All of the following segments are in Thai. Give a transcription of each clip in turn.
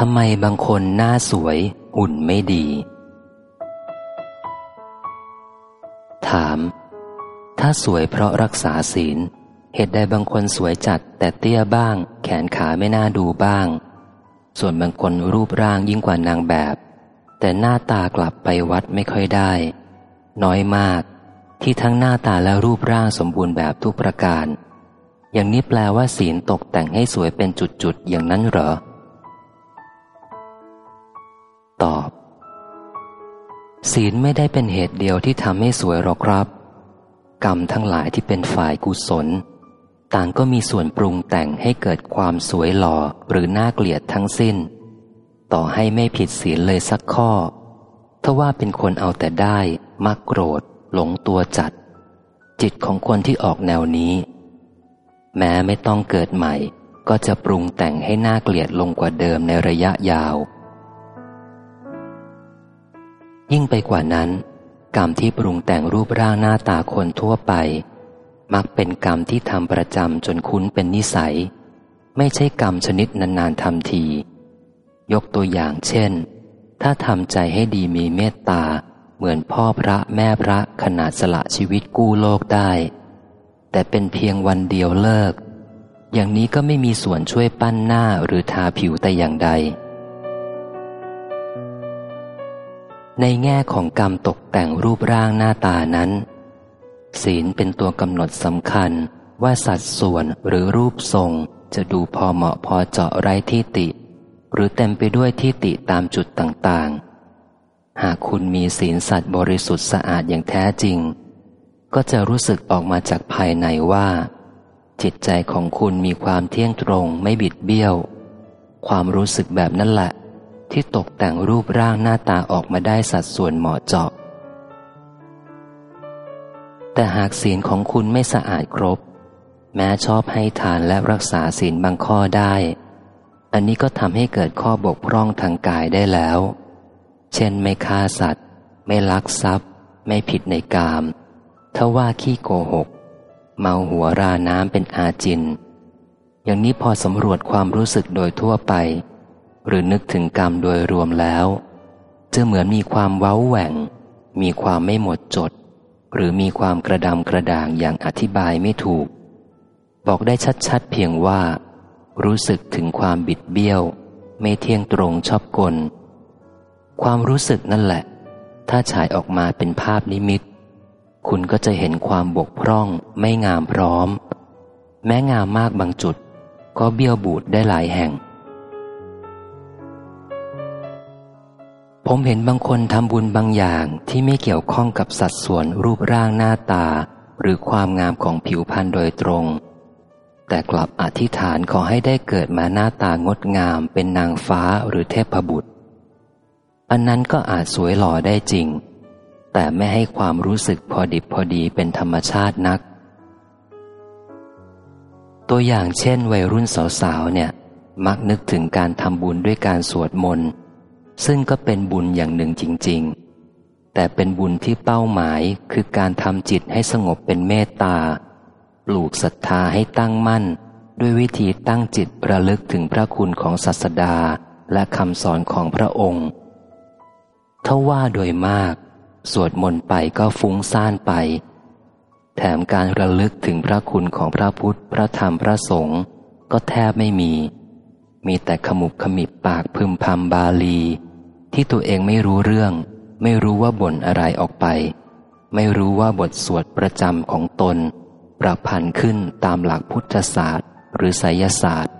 ทำไมบางคนหน้าสวยหุ่นไม่ดี ถาม ถ้าสวยเพราะรักษาศีล เหตุใดบางคนสวยจัดแต่เตี้ยบ้าง แขนขาไม่น่าดูบ้าง ส่วนบางคนรูปร่างยิ่งกว่านางแบบ แต่หน้าตากลับไปวัดไม่ค่อยได้ น้อยมาก ที่ทั้งหน้าตาและรูปร่างสมบูรณ์แบบทุกประการ อย่างนี้แปลว่าศีลตกแต่งให้สวยเป็นจุดๆอย่างนั้นเหรอ ตอบ ศีลไม่ได้เป็นเหตุเดียวที่ทำให้สวยหรอกครับ กรรมทั้งหลายที่เป็นฝ่ายกุศล ต่างก็มีส่วนปรุงแต่งให้เกิดความสวยหล่อหรือน่าเกลียดทั้งสิ้น ต่อให้ไม่ผิดศีลเลยสักข้อถ้าว่าเป็นคนเอาแต่ได้มักโกรธ หลงตัวจัด จิตของคนที่ออกแนวนี้ แม้ไม่ต้องเกิดใหม่ก็จะปรุงแต่งให้น่าเกลียดลงกว่าเดิมในระยะยาว ยิ่งไปกว่านั้น กรรมที่ปรุงแต่งรูปร่างหน้าตาคนทั่วไป มักเป็นกรรมที่ทำประจำจนคุ้นเป็นนิสัย ไม่ใช่กรรมชนิดนานๆทำที ยกตัวอย่างเช่น ถ้าทำใจให้ดีมีเมตตา เหมือนพ่อพระแม่พระขนาดสละชีวิตกู้โลกได้ แต่เป็นเพียงวันเดียวเลิก อย่างนี้ก็ไม่มีส่วนช่วยปั้นหน้าหรือทาผิวแต่อย่างใด ในแง่ของกรรมตกแต่งรูปร่างหน้าตานั้น ศีลเป็นตัวกำหนดสำคัญว่าสัดส่วนหรือรูปทรงจะดูพอเหมาะพอเจาะไร้ที่ติ หรือเต็มไปด้วยที่ติตามจุดต่างๆ หากคุณมีศีลสัตว์บริสุทธิ์สะอาดอย่างแท้จริง ก็จะรู้สึกออกมาจากภายในว่า จิตใจของคุณมีความเที่ยงตรงไม่บิดเบี้ยว ความรู้สึกแบบนั้นแหละ ที่ตกแต่งรูปร่างหน้าตาออกมาได้สัดส่วนเหมาะเจาะ แต่หากศีลของคุณไม่สะอาดครบ แม้ชอบให้ทานและรักษาศีลบางข้อได้ อันนี้ก็ทำให้เกิดข้อบกพร่องทางกายได้แล้ว เช่นไม่ฆ่าสัตว์ ไม่ลักทรัพย์ ไม่ผิดในกามถ้าว่าขี้โกหก เมาหัวราน้ำเป็นอาจิน อย่างนี้พอสำรวจความรู้สึกโดยทั่วไป หรือนึกถึงกรรมโดยรวมแล้ว จะเหมือนมีความเว้าแหว่ง มีความไม่หมดจด หรือมีความกระดำกระด่างอย่างอธิบายไม่ถูก บอกได้ชัดๆเพียงว่า รู้สึกถึงความบิดเบี้ยว ไม่เที่ยงตรงชอบกล ความรู้สึกนั่นแหละ ถ้าฉายออกมาเป็นภาพนิมิต คุณก็จะเห็นความบกพร่อง ไม่งามพร้อม แม้งามมากบางจุด ก็เบี้ยวบูดได้หลายแห่ง ผมเห็นบางคนทำบุญบางอย่างที่ไม่เกี่ยวข้องกับสัดส่วนรูปร่างหน้าตา หรือความงามของผิวพรรณโดยตรง แต่กลับอธิษฐานขอให้ได้เกิดมาหน้าตางดงามเป็นนางฟ้าหรือเทพบุตร อันนั้นก็อาจสวยหล่อได้จริง แต่ไม่ให้ความรู้สึกพอดิบพอดีเป็นธรรมชาตินัก ตัวอย่างเช่น วัยรุ่นสาวๆเนี่ย มักนึกถึงการทำบุญด้วยการสวดมนต์ ซึ่งก็เป็นบุญอย่างหนึ่งจริง ๆ แต่เป็นบุญที่เป้าหมายคือการทำจิตให้สงบเป็นเมตตา ปลูกศรัทธาให้ตั้งมั่น ด้วยวิธีตั้งจิตระลึกถึงพระคุณของศาสดาและคำสอนของพระองค์ถ้าว่าโดยมาก สวดมนต์ไปก็ฟุ้งซ่านไป แถมการระลึกถึงพระคุณของพระพุทธ พระธรรมพระสงฆ์ก็แทบไม่มี มีแต่ขมุบขมิบปากพึมพำบาลี ที่ตัวเองไม่รู้เรื่อง ไม่รู้ว่าบ่นอะไรออกไป ไม่รู้ว่าบทสวดประจำของตน ประพันธ์ขึ้นตามหลักพุทธศาสตร์ หรือไสยศาสตร์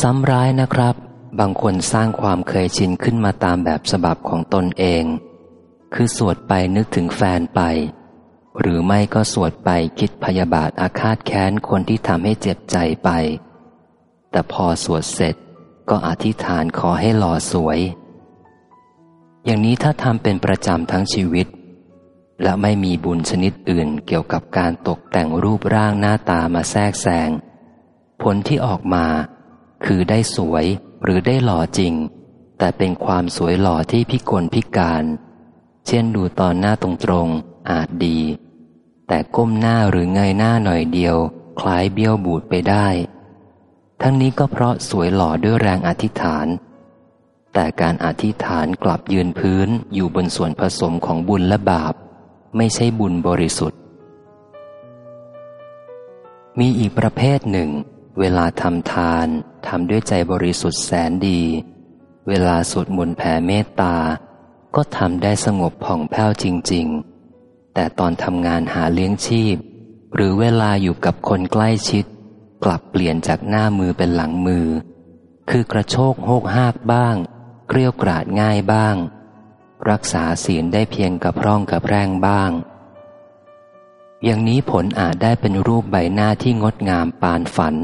ซ้ำร้ายนะครับ บางคนสร้างความเคยชินขึ้นมาตามแบบฉบับของตนเอง คือสวดไปนึกถึงแฟนไปหรือไม่ก็สวดไปคิดพยาบาทอาฆาตแค้นคนที่ทำให้เจ็บใจไป แต่พอสวดเสร็จก็อธิษฐานขอให้หล่อสวย อย่างนี้ถ้าทำเป็นประจำทั้งชีวิต และไม่มีบุญชนิดอื่นเกี่ยวกับการตกแต่งรูปร่างหน้าตามาแทรกแซง ผลที่ออกมา คือได้สวยหรือได้หล่อจริง แต่เป็นความสวยหล่อที่พิกลพิการ เช่นดูตอนหน้าตรงๆอาจดี แต่ก้มหน้าหรือเงยหน้าหน่อยเดียว คล้ายเบี้ยวบูดไปได้ ทั้งนี้ก็เพราะสวยหล่อด้วยแรงอธิษฐาน แต่การอธิษฐานกลับยืนพื้นอยู่บนส่วนผสมของบุญและบาป ไม่ใช่บุญบริสุทธิ์ มีอีกประเภทหนึ่ง เวลาทำทานทำด้วยใจบริสุทธิ์แสนดี เวลาสวดมนต์แผ่เมตตา ก็ทำได้สงบผ่องแผ้วจริง ๆ แต่ตอนทำงานหาเลี้ยงชีพ หรือเวลาอยู่กับคนใกล้ชิด กลับเปลี่ยนจากหน้ามือเป็นหลังมือ คือกระโชกโหกหากบ้าง เกลียวกราดง่ายบ้าง รักษาศีลได้เพียงกับร่องกับแรงบ้าง อย่างนี้ผลอาจได้เป็นรูปใบหน้าที่งดงามปานฝัน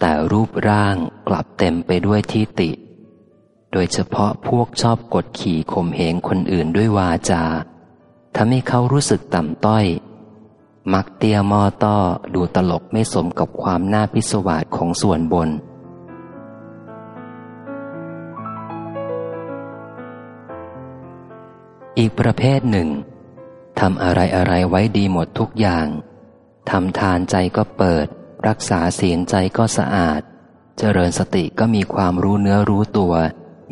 แต่รูปร่างกลับเต็มไปด้วยที่ติ โดยเฉพาะพวกชอบกดขี่ข่มเหงคนอื่นด้วยวาจาทำให้เขารู้สึกต่ำต้อย มักเตียมอต้อดูตลกไม่สมกับความน่าพิศวาสของส่วนบน อีกประเภทหนึ่งทำอะไรอะไรไว้ดีหมดทุกอย่างทำทานใจก็เปิด รักษาศีลใจก็สะอาด เจริญสติก็มีความรู้เนื้อรู้ตัว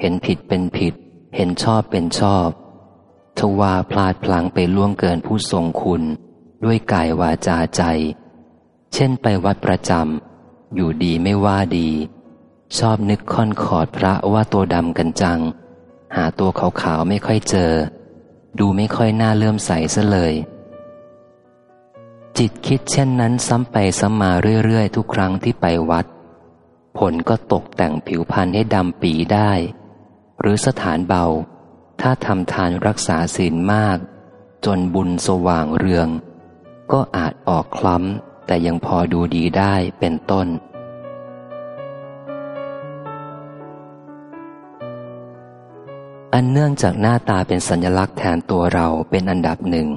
เห็นผิดเป็นผิด เห็นชอบเป็นชอบทว่าพลาดพลังไปล่วงเกินผู้ทรงคุณ ด้วยกายวาจาใจ เช่นไปวัดประจำอยู่ดีไม่ว่าดี ชอบนึกค่อนขอดพระว่าตัวดำกันจัง หาตัวขาวๆไม่ค่อยเจอ ดูไม่ค่อยน่าเลื่อมใสซะเลย จิตคิดเช่นนั้นซ้ำไปซ้ำมาเรื่อยๆ ทุกครั้งที่ไปวัด ผลก็ตกแต่งผิวพรรณให้ดำปีได้ หรือสถานเบา ถ้าทำทานรักษาศีลมาก จนบุญสว่างเรือง ก็อาจออกคล้ำแต่ยังพอดูดีได้เป็นต้น อันเนื่องจากหน้าตาเป็นสัญลักษณ์แทนตัวเราเป็นอันดับหนึ่ง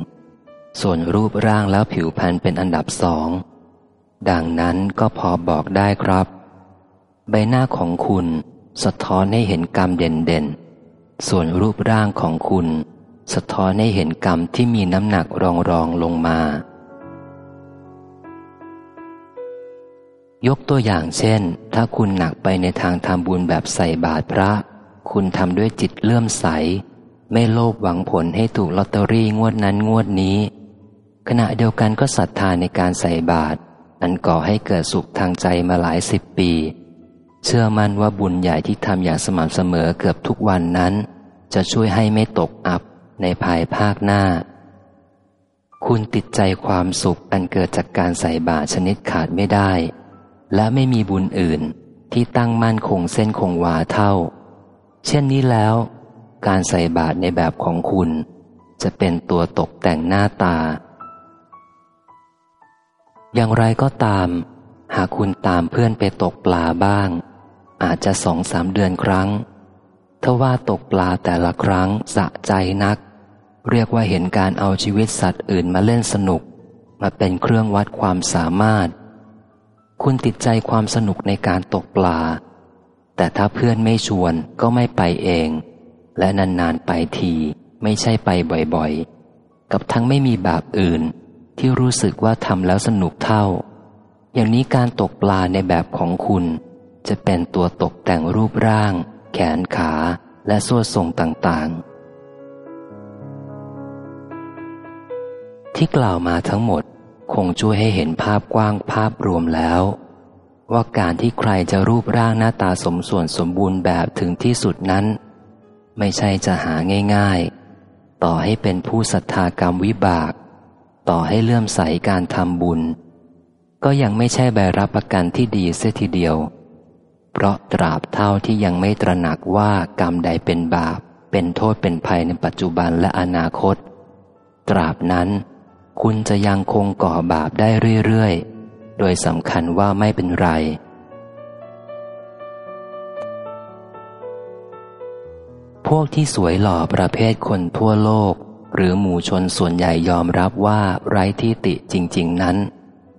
ส่วนรูปร่างแล้วผิวพรรณเป็นอันดับสอง ดังนั้นก็พอบอกได้ครับ ใบหน้าของคุณสะท้อนให้เห็นกรรมเด่นๆ ส่วนรูปร่างของคุณ สะท้อนให้เห็นกรรมที่มีน้ำหนักรองรองลงมา ยกตัวอย่างเช่น ถ้าคุณหนักไปในทางทำบุญแบบใส่บาตรพระ คุณทำด้วยจิตเลื่อมใส ไม่โลภหวังผลให้ถูกลอตเตอรี่งวดนั้นงวดนี้ ขณะเดียวกันก็ศรัทธาในการใส่บาตรอันก่อให้เกิดสุขทางใจมาหลายสิบปี เชื่อมั่นว่าบุญใหญ่ที่ทำอย่างสม่ำเสมอเกือบทุกวันนั้น จะช่วยให้ไม่ตกอับในภายภาคหน้า คุณติดใจความสุขอันเกิดจากการใส่บาตรชนิดขาดไม่ได้ และไม่มีบุญอื่นที่ตั้งมั่นคงเส้นคงวาเท่า เช่นนี้แล้ว การใส่บาตรในแบบของคุณ จะเป็นตัวตกแต่งหน้าตา อย่างไรก็ตาม หากคุณตามเพื่อนไปตกปลาบ้าง อาจจะสองสามเดือนครั้งถ้าว่าตกปลาแต่ละครั้งสะใจนัก เรียกว่าเห็นการเอาชีวิตสัตว์อื่นมาเล่นสนุก มาเป็นเครื่องวัดความสามารถ คุณติดใจความสนุกในการตกปลา แต่ถ้าเพื่อนไม่ชวนก็ไม่ไปเอง และนานๆไปทีไม่ใช่ไปบ่อยๆ กับทั้งไม่มีแบบอื่น ที่รู้สึกว่าทำแล้วสนุกเท่า อย่างนี้การตกปลาในแบบของคุณ จะเป็นตัวตกแต่งรูปร่าง แขนขาและส่วนทรงต่างๆ ที่กล่าวมาทั้งหมด คงช่วยให้เห็นภาพกว้างภาพรวมแล้ว ว่าการที่ใครจะรูปร่างหน้าตาสมส่วนสมบูรณ์แบบถึงที่สุดนั้น ไม่ใช่จะหาง่ายๆ ต่อให้เป็นผู้ศรัทธากรรมวิบาก ต่อให้เลื่อมใสการทำบุญ ก็ยังไม่ใช่ใบรับประกันที่ดีเสียทีเดียว เพราะตราบเท่าที่ยังไม่ตระหนักว่ากรรมใดเป็นบาป เป็นโทษเป็นภัยในปัจจุบันและอนาคต ตราบนั้น คุณจะยังคงก่อบาปได้เรื่อยๆ โดยสำคัญว่าไม่เป็นไร พวกที่สวยหล่อประเภทคนทั่วโลก หรือหมู่ชนส่วนใหญ่ยอมรับว่าไร้ที่ติจริง ๆ นั้น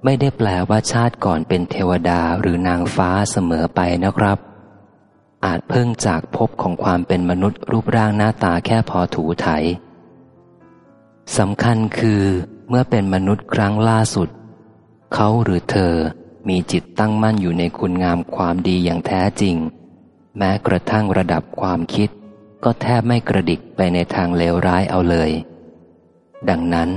ไม่ได้แปลว่าชาติก่อนเป็นเทวดาหรือนางฟ้าเสมอไปนะครับ อาจเพิ่งจากพบของความเป็นมนุษย์รูปร่างหน้าตาแค่พอถูไถสำคัญคือ เมื่อเป็นมนุษย์ครั้งล่าสุด เขาหรือเธอมีจิตตั้งมั่นอยู่ในคุณงามความดีอย่างแท้จริง แม้กระทั่งระดับความคิด ก็แทบไม่กระดิกไปในทางเลวร้ายเอาเลย ดังนั้น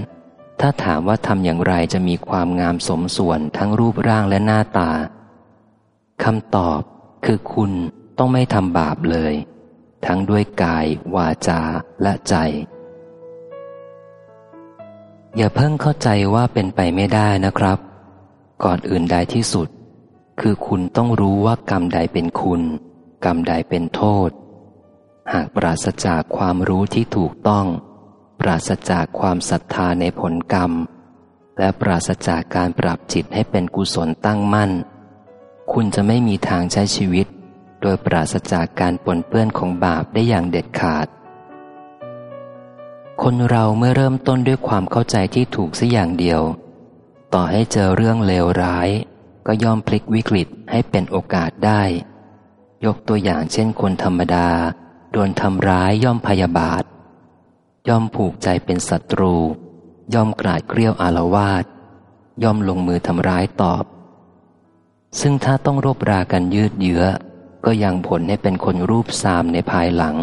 ถ้าถามว่าทำอย่างไรจะมีความงามสมส่วนทั้งรูปร่างและหน้าตาคำตอบคือคุณต้องไม่ทำบาปเลย ทั้งด้วยกายวาจาและใจ อย่าเพิ่งเข้าใจว่าเป็นไปไม่ได้นะครับ ก่อนอื่นใดที่สุด คือคุณต้องรู้ว่ากรรมใดเป็นคุณ กรรมใดเป็นโทษ หากปราศจากความรู้ที่ถูกต้อง ปราศจากความศรัทธาในผลกรรม และปราศจากการปรับจิตให้เป็นกุศลตั้งมั่น คุณจะไม่มีทางใช้ชีวิต โดยปราศจากการปนเปื้อนของบาปได้อย่างเด็ดขาด คนเราเมื่อเริ่มต้นด้วยความเข้าใจที่ถูกสัอย่างเดียว ต่อให้เจอเรื่องเลวร้าย ก็ย่อมพลิกวิกฤตให้เป็นโอกาสได้ ยกตัวอย่างเช่นคนธรรมดา โดนทำร้ายย่อมพยาบาท ย่อมผูกใจเป็นศัตรู ย่อมกราดเกลี้ยวอารวาสย่อมลงมือทำร้ายตอบ ซึ่งถ้าต้องรบรากันยืดเยื้อ ก็ยังผลให้เป็นคนรูปซามในภายหลัง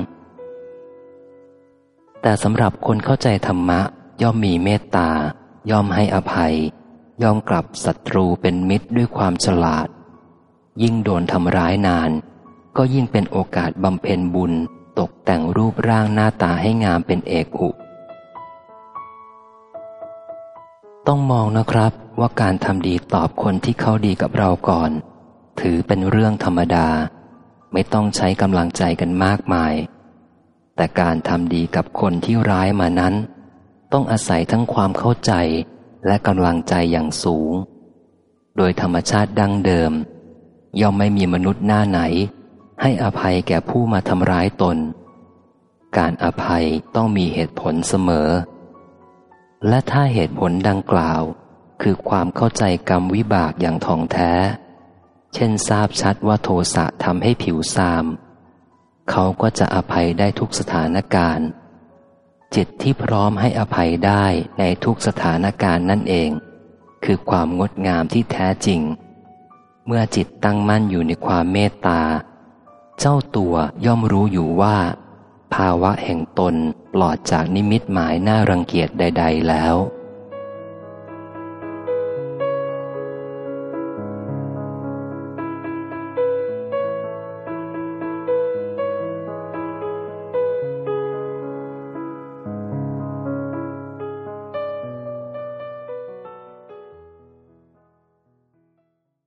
แต่สำหรับคนเข้าใจธรรมะ ย่อมมีเมตตา ย่อมให้อภัย ย่อมกลับศัตรูเป็นมิตรด้วยความฉลาด ยิ่งโดนทำร้ายนาน ก็ยิ่งเป็นโอกาสบำเพ็ญบุญตกแต่งรูปร่างหน้าตาให้งามเป็นเอกอุ ต้องมองนะครับว่าการทำดีตอบคนที่เขาดีกับเราก่อน ถือเป็นเรื่องธรรมดา ไม่ต้องใช้กำลังใจกันมากมาย แต่การทำดีกับคนที่ร้ายมานั้น ต้องอาศัยทั้งความเข้าใจและกำลังใจอย่างสูง โดยธรรมชาติดั้งเดิม ย่อมไม่มีมนุษย์หน้าไหน ให้อภัยแก่ผู้มาทำร้ายตน การอภัยต้องมีเหตุผลเสมอ และถ้าเหตุผลดังกล่าว คือความเข้าใจกรรมวิบากอย่างท่องแท้ เช่นทราบชัดว่าโทสะทำให้ผิวซาม เขาก็จะอภัยได้ทุกสถานการณ์ จิตที่พร้อมให้อภัยได้ในทุกสถานการณ์นั่นเอง คือความงดงามที่แท้จริง เมื่อจิตตั้งมั่นอยู่ในความเมตตา เจ้าตัวย่อมรู้อยู่ว่า ภาวะแห่งตนปลอดจากนิมิตหมายน่ารังเกียจใด ๆแล้ว